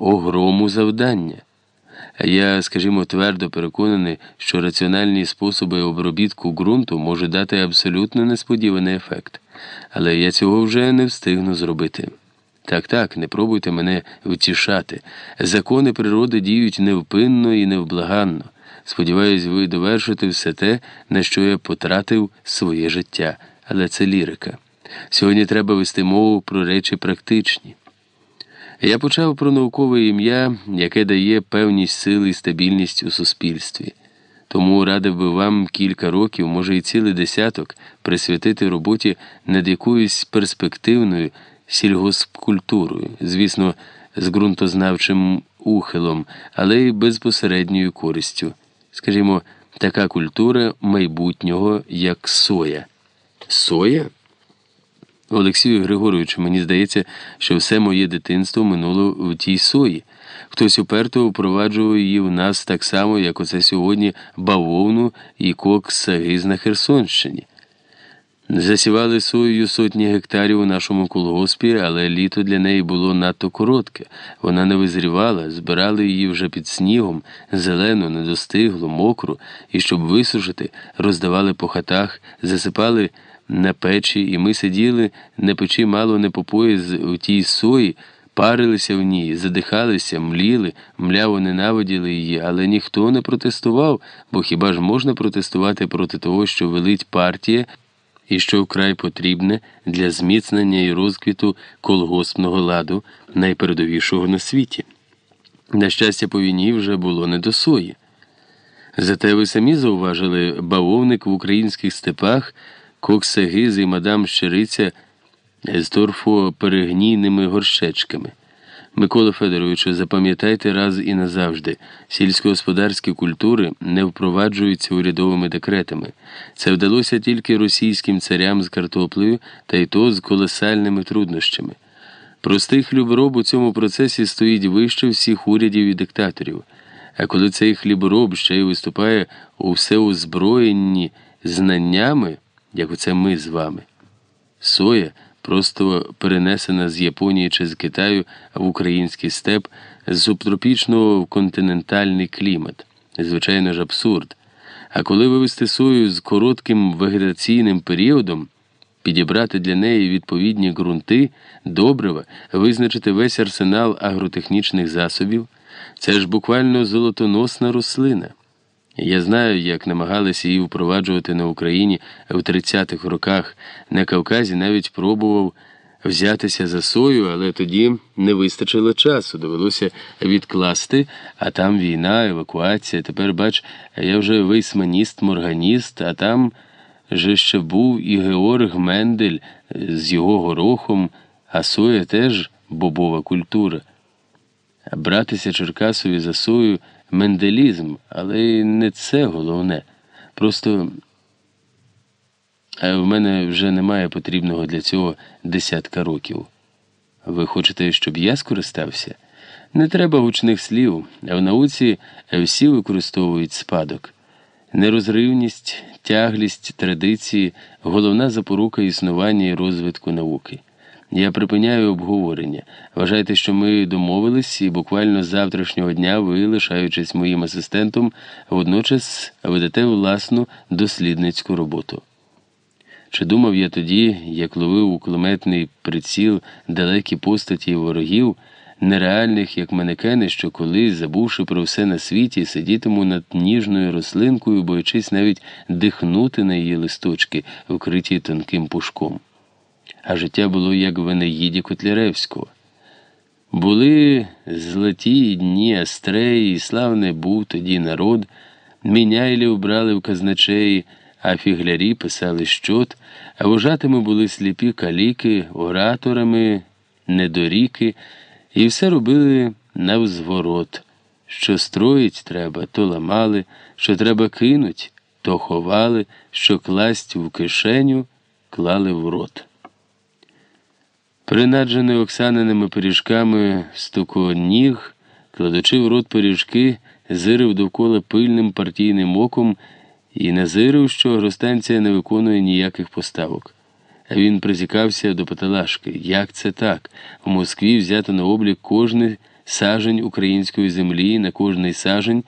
огрому завдання. Я, скажімо, твердо переконаний, що раціональні способи обробітку ґрунту можуть дати абсолютно несподіваний ефект, але я цього вже не встигну зробити. Так, так, не пробуйте мене втішати. Закони природи діють невпинно і невблаганно. Сподіваюсь, ви довершите все те, на що я потратив своє життя, але це лірика. Сьогодні треба вести мову про речі практичні. Я почав про наукове ім'я, яке дає певність сили і стабільність у суспільстві. Тому радив би вам кілька років, може і цілий десяток, присвятити роботі над якоюсь перспективною сільгоспкультурою, звісно, з ґрунтознавчим ухилом, але й безпосередньою користю. Скажімо, така культура майбутнього, як соя. Соя? Олексію Григоровичу, мені здається, що все моє дитинство минуло в тій сої. Хтось уперто впроваджував її в нас так само, як оце сьогодні бавовну і кок сагиз на Херсонщині. Засівали соєю сотні гектарів у нашому колгоспі, але літо для неї було надто коротке. Вона не визрівала, збирали її вже під снігом, зелену, недостиглу, мокру, і щоб висушити, роздавали по хатах, засипали на печі, і ми сиділи на печі мало не по пояс у тій сої, парилися в ній, задихалися, мліли, мляво ненавиділи її, але ніхто не протестував, бо хіба ж можна протестувати проти того, що велить партія? і що вкрай потрібне для зміцнення і розквіту колгоспного ладу, найпередовішого на світі. На щастя, по війні вже було не до сої. Зате ви самі зауважили бавовник в українських степах, коксагиз і мадам Щириця з торфоперегнійними горщечками. Микола Федоровичу, запам'ятайте раз і назавжди, сільськогосподарські культури не впроваджуються урядовими декретами. Це вдалося тільки російським царям з картоплею, та й то з колосальними труднощами. Простий хлібороб у цьому процесі стоїть вище всіх урядів і диктаторів. А коли цей хлібороб ще й виступає у всеозброєнні знаннями, як оце ми з вами, соя просто перенесена з Японії чи з Китаю в український степ з субтропічного в континентальний клімат. Звичайно ж, абсурд. А коли вивести сою з коротким вегетаційним періодом, підібрати для неї відповідні ґрунти, добрива, визначити весь арсенал агротехнічних засобів, це ж буквально золотоносна рослина. Я знаю, як намагалися її впроваджувати на Україні в 30-х роках. На Кавказі навіть пробував взятися за сою, але тоді не вистачило часу. Довелося відкласти, а там війна, евакуація. Тепер, бач, я вже вейсманіст, морганіст, а там же ще був і Георг Мендель з його горохом, а соя теж бобова культура. Братися Черкасові за сою менделізм, але не це головне. Просто в мене вже немає потрібного для цього десятка років. Ви хочете, щоб я скористався? Не треба гучних слів, а в науці всі використовують спадок. Нерозривність, тяглість традиції головна запорука існування і розвитку науки. Я припиняю обговорення. Вважайте, що ми домовились, і буквально з завтрашнього дня ви, лишаючись моїм асистентом, водночас ведете власну дослідницьку роботу. Чи думав я тоді, як ловив у кулеметний приціл далекі постаті ворогів, нереальних, як манекени, що колись, забувши про все на світі, сидітиму над ніжною рослинкою, боячись навіть дихнути на її листочки, вкриті тонким пушком а життя було як в Енеїді Котляревського. Були золоті дні Астреї, і славний був тоді народ, міняйлі вбрали в казначеї, а фіглярі писали щот, а вожатими були сліпі каліки, ораторами, недоріки, і все робили навзворот. Що строїть треба, то ламали, що треба кинуть, то ховали, що класть в кишеню, клали в рот. Принаджений оксаниними пиріжками стуконіг, кладучи в рот пиріжки, зирив довкола пильним партійним оком і назирив, що агростанція не виконує ніяких поставок. А він призікався до Паталашки. Як це так? В Москві взято на облік кожне сажень української землі, на кожний сажень